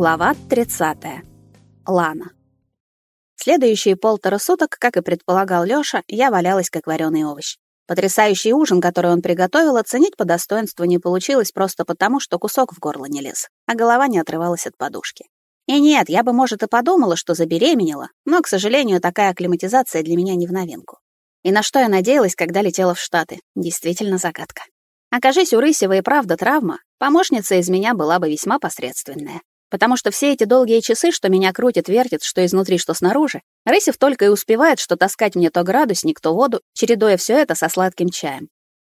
Глава 30. Лана. Следующие полтора суток, как и предполагал Лёша, я валялась как вареный овощ. Потрясающий ужин, который он приготовил, оценить по достоинству не получилось просто потому, что кусок в горло не лез, а голова не отрывалась от подушки. И нет, я бы, может, и подумала, что забеременела, но, к сожалению, такая акклиматизация для меня не в новинку. И на что я надеялась, когда летела в Штаты, действительно загадка. Окажись у Рысева и правда травма, помощница из меня была бы весьма посредственная. Потому что все эти долгие часы, что меня крутит, вертит, что изнутри, что снаружи, Рысев только и успевает, что таскать мне то градусник, то воду, чередуя все это со сладким чаем.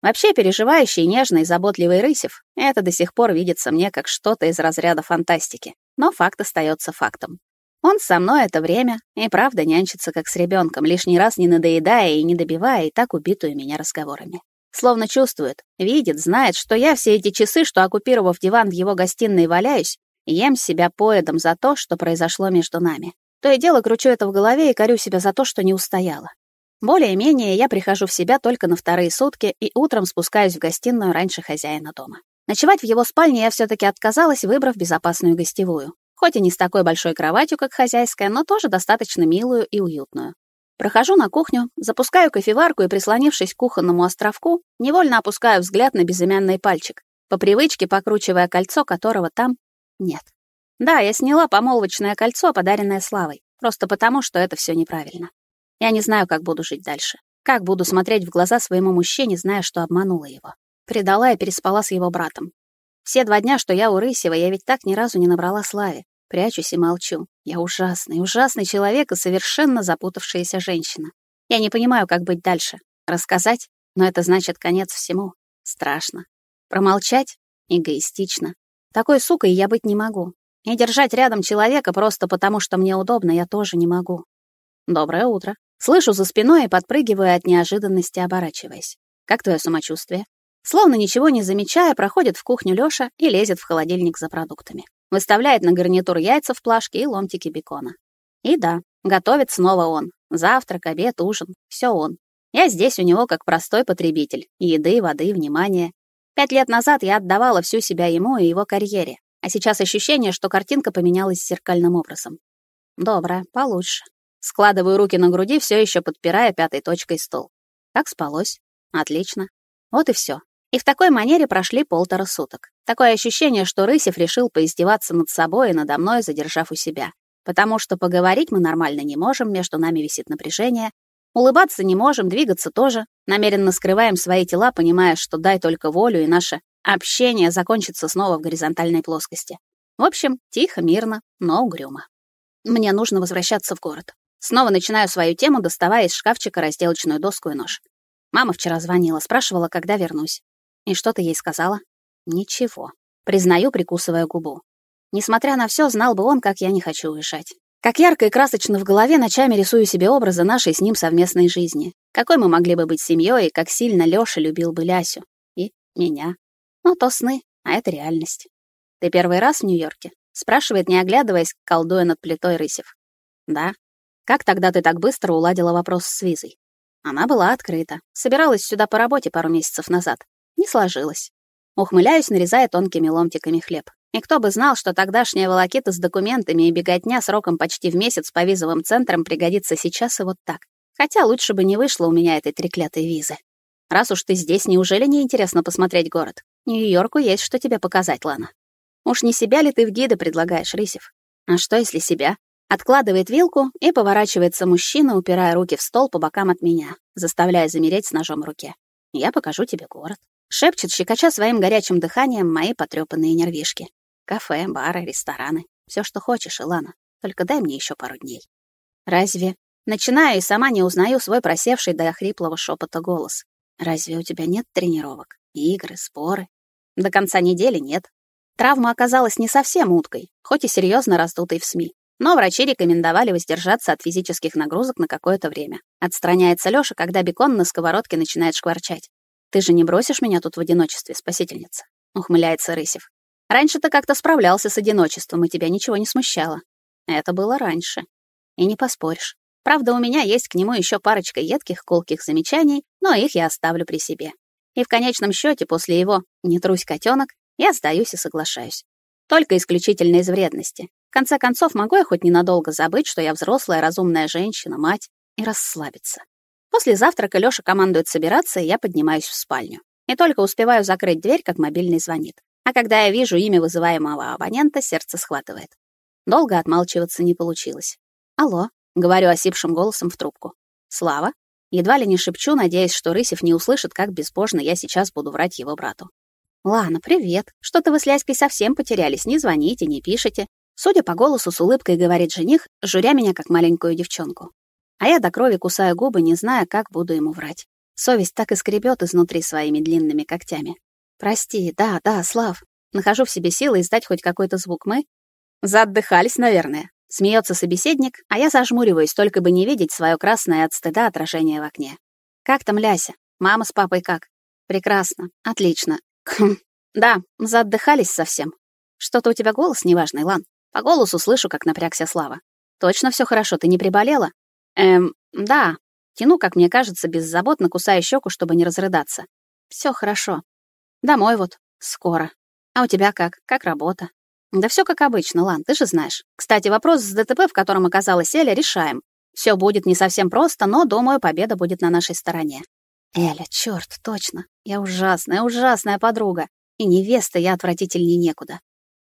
Вообще, переживающий, нежный, заботливый Рысев — это до сих пор видится мне как что-то из разряда фантастики. Но факт остается фактом. Он со мной это время и правда нянчится как с ребенком, лишний раз не надоедая и не добивая и так убитую меня разговорами. Словно чувствует, видит, знает, что я все эти часы, что оккупировав диван в его гостиной валяюсь, Ем себя поедом за то, что произошло между нами. То и дело кручу это в голове и корю себя за то, что не устояла. Более-менее я прихожу в себя только на вторые сутки и утром спускаюсь в гостиную раньше хозяина дома. Ночевать в его спальне я все таки отказалась, выбрав безопасную гостевую. Хоть и не с такой большой кроватью, как хозяйская, но тоже достаточно милую и уютную. Прохожу на кухню, запускаю кофеварку и, прислонившись к кухонному островку, невольно опускаю взгляд на безымянный пальчик, по привычке покручивая кольцо, которого там нет. Да, я сняла помолвочное кольцо, подаренное Славой, просто потому, что это все неправильно. Я не знаю, как буду жить дальше. Как буду смотреть в глаза своему мужчине, зная, что обманула его. Предала и переспала с его братом. Все два дня, что я у Рысева, я ведь так ни разу не набрала Славе. Прячусь и молчу. Я ужасный, ужасный человек и совершенно запутавшаяся женщина. Я не понимаю, как быть дальше. Рассказать? Но это значит конец всему. Страшно. Промолчать? Эгоистично. Такой сукой я быть не могу. И держать рядом человека просто потому, что мне удобно, я тоже не могу. Доброе утро. Слышу за спиной и подпрыгиваю от неожиданности, оборачиваясь. Как твое самочувствие? Словно ничего не замечая, проходит в кухню Лёша и лезет в холодильник за продуктами. Выставляет на гарнитур яйца в плашке и ломтики бекона. И да, готовит снова он. Завтрак, обед, ужин — все он. Я здесь у него как простой потребитель. Еды, воды, внимания. Пять лет назад я отдавала всю себя ему и его карьере, а сейчас ощущение, что картинка поменялась зеркальным образом. Доброе, получше. Складываю руки на груди, все еще подпирая пятой точкой стол. Как спалось? Отлично. Вот и все. И в такой манере прошли полтора суток. Такое ощущение, что Рысев решил поиздеваться над собой и надо мной, задержав у себя. Потому что поговорить мы нормально не можем, между нами висит напряжение, Улыбаться не можем, двигаться тоже. Намеренно скрываем свои тела, понимая, что дай только волю, и наше общение закончится снова в горизонтальной плоскости. В общем, тихо, мирно, но угрюмо. Мне нужно возвращаться в город. Снова начинаю свою тему, доставая из шкафчика разделочную доску и нож. Мама вчера звонила, спрашивала, когда вернусь. И что ты ей сказала? Ничего. Признаю, прикусывая губу. Несмотря на все, знал бы он, как я не хочу уезжать. Как ярко и красочно в голове ночами рисую себе образы нашей с ним совместной жизни. Какой мы могли бы быть семьей, как сильно Лёша любил бы Лясю. И меня. Ну, то сны, а это реальность. «Ты первый раз в Нью-Йорке?» — спрашивает, не оглядываясь, колдуя над плитой Рысев. «Да». «Как тогда ты так быстро уладила вопрос с визой?» Она была открыта. Собиралась сюда по работе пару месяцев назад. Не сложилось. Ухмыляюсь, нарезая тонкими ломтиками хлеб. И кто бы знал, что тогдашняя волокита с документами и беготня сроком почти в месяц по визовым центрам пригодится сейчас и вот так. Хотя лучше бы не вышло у меня этой треклятой визы. Раз уж ты здесь, неужели не интересно посмотреть город? Нью-Йорку есть что тебе показать, Лана. Уж не себя ли ты в гиды предлагаешь, Рисев? А что, если себя? Откладывает вилку и поворачивается мужчина, упирая руки в стол по бокам от меня, заставляя замереть с ножом в руке. Я покажу тебе город. Шепчет, щекоча своим горячим дыханием мои потрепанные нервишки. Кафе, бары, рестораны. Все, что хочешь, Илана. Только дай мне еще пару дней. Разве... Начинаю и сама не узнаю свой просевший до хриплого шепота голос. Разве у тебя нет тренировок? Игры, споры? До конца недели нет. Травма оказалась не совсем уткой, хоть и серьезно раздутой в СМИ. Но врачи рекомендовали воздержаться от физических нагрузок на какое-то время. Отстраняется Лёша, когда бекон на сковородке начинает шкварчать. «Ты же не бросишь меня тут в одиночестве, спасительница?» — ухмыляется Рысев. Раньше ты как-то справлялся с одиночеством, и тебя ничего не смущало. Это было раньше. И не поспоришь. Правда, у меня есть к нему еще парочка едких, колких замечаний, но их я оставлю при себе. И в конечном счете, после его «не трусь, котенок», я сдаюсь и соглашаюсь. Только исключительно из вредности. В конце концов, могу я хоть ненадолго забыть, что я взрослая, разумная женщина, мать, и расслабиться. После завтрака Лёша командует собираться, и я поднимаюсь в спальню. И только успеваю закрыть дверь, как мобильный звонит. А когда я вижу имя вызываемого абонента, сердце схватывает. Долго отмалчиваться не получилось. «Алло», — говорю осипшим голосом в трубку. «Слава?» Едва ли не шепчу, надеясь, что Рысев не услышит, как безбожно я сейчас буду врать его брату. «Лана, привет. Что-то вы с Ляськой совсем потерялись, не звоните, не пишете». Судя по голосу, с улыбкой говорит жених, журя меня как маленькую девчонку. А я до крови кусаю губы, не зная, как буду ему врать. Совесть так и скребет изнутри своими длинными когтями. «Прости, да, да, Слав». Нахожу в себе силы издать хоть какой-то звук. Мы заотдыхались, наверное. Смеется собеседник, а я зажмуриваюсь, только бы не видеть свое красное от стыда отражение в окне. «Как там Ляся? Мама с папой как?» «Прекрасно. Отлично. Кхм. Да, заотдыхались совсем. Что-то у тебя голос неважный, Лан. По голосу слышу, как напрягся Слава. Точно все хорошо, ты не приболела? Эм, да. Тяну, как мне кажется, беззаботно кусая щеку, чтобы не разрыдаться. Все хорошо. Домой вот. Скоро. А у тебя как? Как работа? Да все как обычно, Лан, ты же знаешь. Кстати, вопрос с ДТП, в котором оказалась Эля, решаем. Все будет не совсем просто, но, думаю, победа будет на нашей стороне. Эля, черт, точно. Я ужасная, ужасная подруга. И невеста я отвратительнее некуда.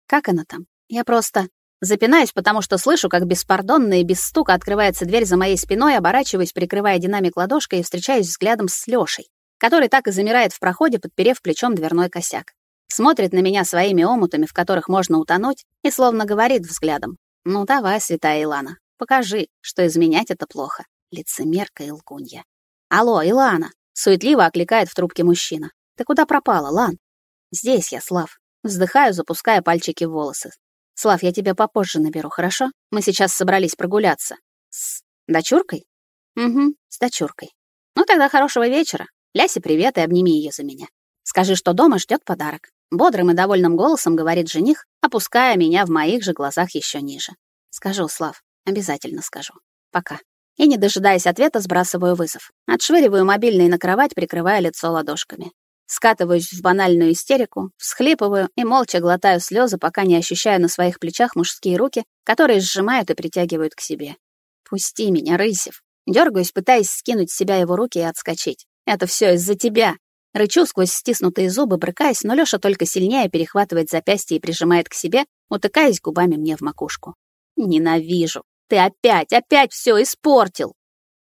Как она там? Я просто запинаюсь, потому что слышу, как беспардонно и без стука открывается дверь за моей спиной, оборачиваюсь, прикрывая динамик ладошкой и встречаюсь взглядом с Лёшей, который так и замирает в проходе, подперев плечом дверной косяк. Смотрит на меня своими омутами, в которых можно утонуть, и словно говорит взглядом. «Ну давай, святая Илана, покажи, что изменять это плохо». Лицемерка и лгунья. «Алло, Илана!» — суетливо окликает в трубке мужчина. «Ты куда пропала, Лан?» «Здесь я, Слав». Вздыхаю, запуская пальчики в волосы. «Слав, я тебя попозже наберу, хорошо? Мы сейчас собрались прогуляться». «С дочуркой?» «Угу, с дочуркой». «Ну тогда хорошего вечера. Лясе привет и обними ее за меня. Скажи, что дома ждет подарок». Бодрым и довольным голосом говорит жених, опуская меня в моих же глазах еще ниже. «Скажу, Слав, обязательно скажу. Пока». И, не дожидаясь ответа, сбрасываю вызов. Отшвыриваю мобильный на кровать, прикрывая лицо ладошками. Скатываюсь в банальную истерику, всхлипываю и молча глотаю слезы, пока не ощущаю на своих плечах мужские руки, которые сжимают и притягивают к себе. «Пусти меня, Рысев!» Дергаюсь, пытаясь скинуть с себя его руки и отскочить. «Это все из-за тебя!» Рычу сквозь стиснутые зубы, брыкаясь, но Лёша только сильнее перехватывает запястье и прижимает к себе, утыкаясь губами мне в макушку. «Ненавижу! Ты опять, опять все испортил!»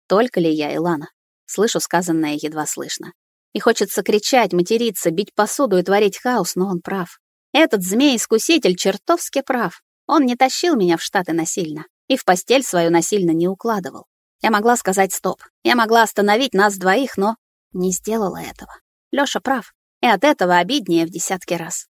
Только ли я, Илана? Слышу сказанное едва слышно. И хочется кричать, материться, бить посуду и творить хаос, но он прав. Этот змей-искуситель чертовски прав. Он не тащил меня в Штаты насильно и в постель свою насильно не укладывал. Я могла сказать «стоп». Я могла остановить нас двоих, но не сделала этого. Лёша прав. И от этого обиднее в десятки раз.